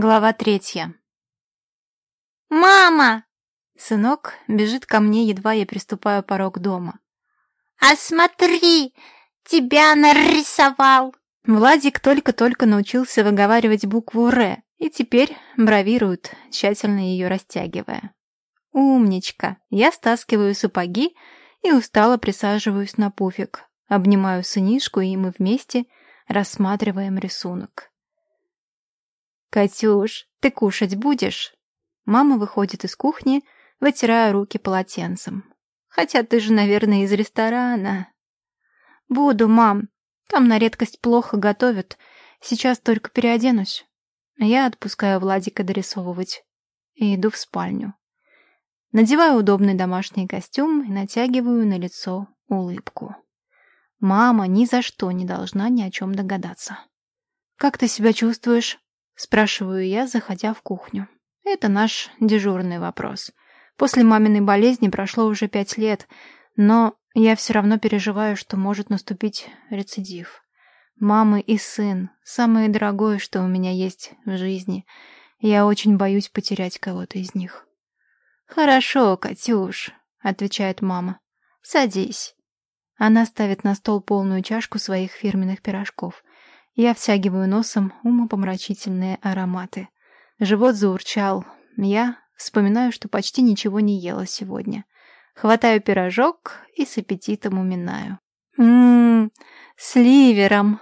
Глава третья. «Мама!» Сынок бежит ко мне, едва я приступаю порог дома. «А смотри, тебя нарисовал!» Владик только-только научился выговаривать букву «Р» и теперь бравирует, тщательно ее растягивая. Умничка! Я стаскиваю сапоги и устало присаживаюсь на пуфик, обнимаю сынишку, и мы вместе рассматриваем рисунок. «Катюш, ты кушать будешь?» Мама выходит из кухни, вытирая руки полотенцем. «Хотя ты же, наверное, из ресторана». «Буду, мам. Там на редкость плохо готовят. Сейчас только переоденусь». Я отпускаю Владика дорисовывать и иду в спальню. Надеваю удобный домашний костюм и натягиваю на лицо улыбку. Мама ни за что не должна ни о чем догадаться. «Как ты себя чувствуешь?» Спрашиваю я, заходя в кухню. Это наш дежурный вопрос. После маминой болезни прошло уже пять лет, но я все равно переживаю, что может наступить рецидив. Мамы и сын — самое дорогое, что у меня есть в жизни. Я очень боюсь потерять кого-то из них. «Хорошо, Катюш», — отвечает мама. «Садись». Она ставит на стол полную чашку своих фирменных пирожков. Я втягиваю носом умопомрачительные ароматы. Живот заурчал. Я вспоминаю, что почти ничего не ела сегодня. Хватаю пирожок и с аппетитом уминаю. Ммм, с ливером.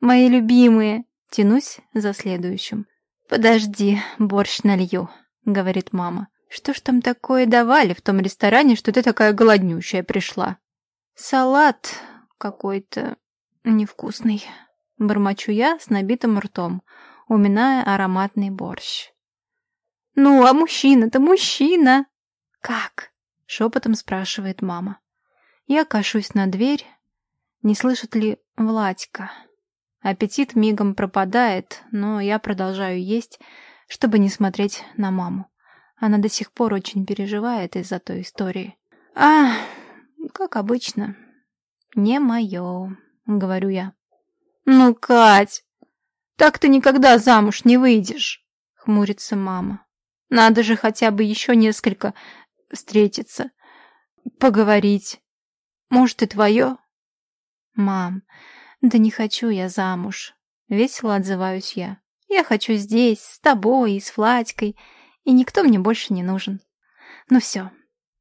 Мои любимые. Тянусь за следующим. «Подожди, борщ налью», — говорит мама. «Что ж там такое давали в том ресторане, что ты такая голоднющая пришла?» «Салат какой-то невкусный». Бормочу я с набитым ртом, уминая ароматный борщ. «Ну, а мужчина-то мужчина!» «Как?» — шепотом спрашивает мама. Я кашусь на дверь. Не слышит ли Владька? Аппетит мигом пропадает, но я продолжаю есть, чтобы не смотреть на маму. Она до сих пор очень переживает из-за той истории. «А, как обычно, не мое», — говорю я. «Ну, Кать, так ты никогда замуж не выйдешь», — хмурится мама. «Надо же хотя бы еще несколько встретиться, поговорить. Может, и твое?» «Мам, да не хочу я замуж», — весело отзываюсь я. «Я хочу здесь, с тобой и с Владькой, и никто мне больше не нужен. Ну все,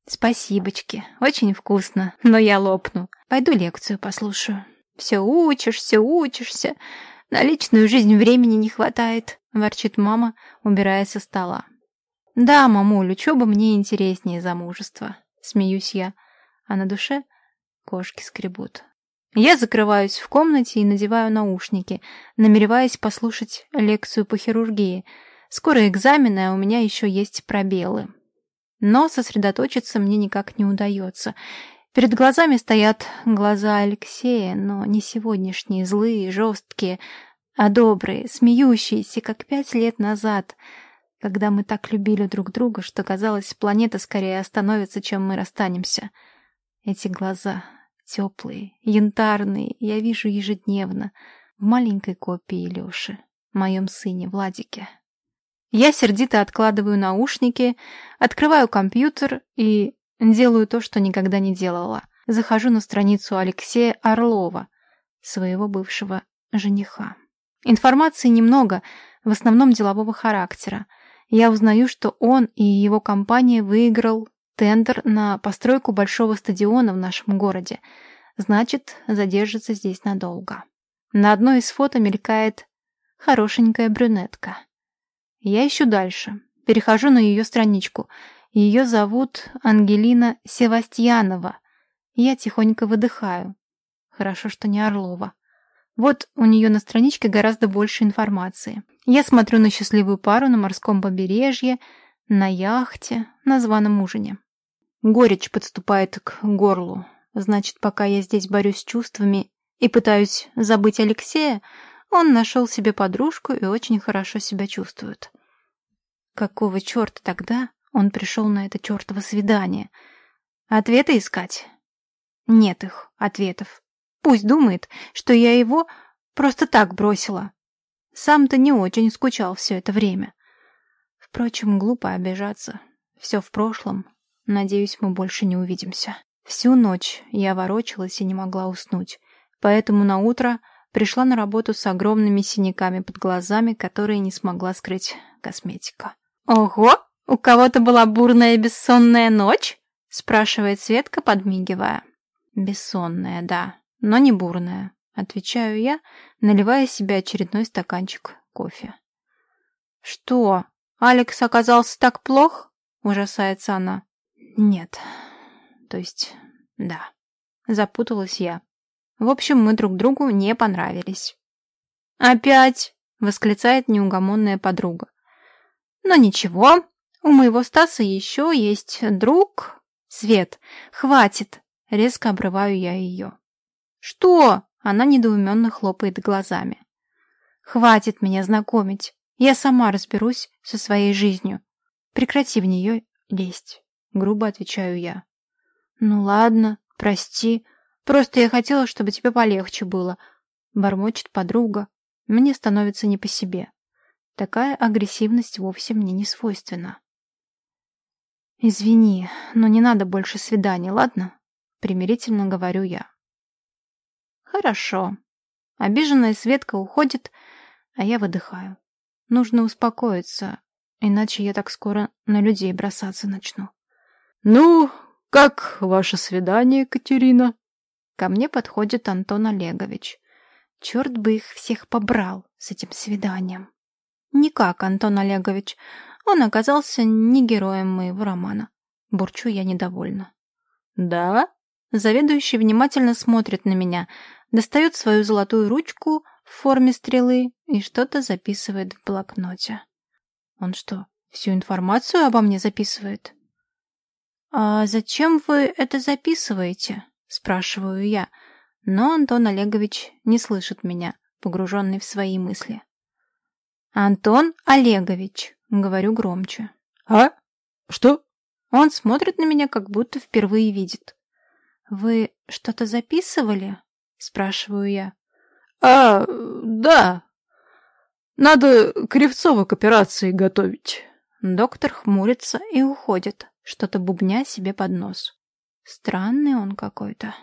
спасибочки, очень вкусно, но я лопну. Пойду лекцию послушаю». «Все учишься, учишься. На личную жизнь времени не хватает», — ворчит мама, убирая со стола. «Да, мамуль, учеба мне интереснее замужества», — смеюсь я, а на душе кошки скребут. Я закрываюсь в комнате и надеваю наушники, намереваясь послушать лекцию по хирургии. Скоро экзамены, а у меня еще есть пробелы. Но сосредоточиться мне никак не удается. Перед глазами стоят глаза Алексея, но не сегодняшние, злые, жесткие, а добрые, смеющиеся, как пять лет назад, когда мы так любили друг друга, что казалось, планета скорее остановится, чем мы расстанемся. Эти глаза теплые, янтарные, я вижу ежедневно в маленькой копии Леши, моем сыне Владике. Я сердито откладываю наушники, открываю компьютер и Делаю то, что никогда не делала. Захожу на страницу Алексея Орлова, своего бывшего жениха. Информации немного, в основном делового характера. Я узнаю, что он и его компания выиграл тендер на постройку большого стадиона в нашем городе. Значит, задержится здесь надолго. На одной из фото мелькает хорошенькая брюнетка. Я ищу дальше. Перехожу на ее страничку — ее зовут Ангелина Севастьянова. Я тихонько выдыхаю. Хорошо, что не Орлова. Вот у нее на страничке гораздо больше информации. Я смотрю на счастливую пару на морском побережье, на яхте, на званом ужине. Горечь подступает к горлу. Значит, пока я здесь борюсь с чувствами и пытаюсь забыть Алексея, он нашел себе подружку и очень хорошо себя чувствует. Какого черта тогда он пришел на это чертово свидание. Ответы искать? Нет их ответов. Пусть думает, что я его просто так бросила. Сам-то не очень скучал все это время. Впрочем, глупо обижаться. Все в прошлом. Надеюсь, мы больше не увидимся. Всю ночь я ворочалась и не могла уснуть. Поэтому на утро пришла на работу с огромными синяками под глазами, которые не смогла скрыть косметика. «Ого! У кого-то была бурная бессонная ночь?» — спрашивает Светка, подмигивая. «Бессонная, да, но не бурная», — отвечаю я, наливая себе очередной стаканчик кофе. «Что, Алекс оказался так плох?» — ужасается она. «Нет, то есть, да», — запуталась я. В общем, мы друг другу не понравились. «Опять!» — восклицает неугомонная подруга. «Но ничего, у моего Стаса еще есть друг...» «Свет, хватит!» — резко обрываю я ее. «Что?» — она недоуменно хлопает глазами. «Хватит меня знакомить. Я сама разберусь со своей жизнью. Прекрати в нее лезть», — грубо отвечаю я. «Ну ладно, прости. Просто я хотела, чтобы тебе полегче было», — бормочет подруга. Мне становится не по себе. Такая агрессивность вовсе мне не свойственна. «Извини, но не надо больше свиданий, ладно?» — примирительно говорю я. «Хорошо». Обиженная Светка уходит, а я выдыхаю. Нужно успокоиться, иначе я так скоро на людей бросаться начну. «Ну, как ваше свидание, Катерина?» Ко мне подходит Антон Олегович. Черт бы их всех побрал с этим свиданием. Никак, Антон Олегович. Он оказался не героем моего романа. Бурчу я недовольна. «Да?» Заведующий внимательно смотрит на меня, достает свою золотую ручку в форме стрелы и что-то записывает в блокноте. Он что, всю информацию обо мне записывает? «А зачем вы это записываете?» — спрашиваю я, но Антон Олегович не слышит меня, погруженный в свои мысли. «Антон Олегович», — говорю громче. «А? Что?» Он смотрит на меня, как будто впервые видит. «Вы что-то записывали?» — спрашиваю я. «А, да. Надо Кривцова к операции готовить». Доктор хмурится и уходит, что-то бубня себе под нос. Странный он какой-то.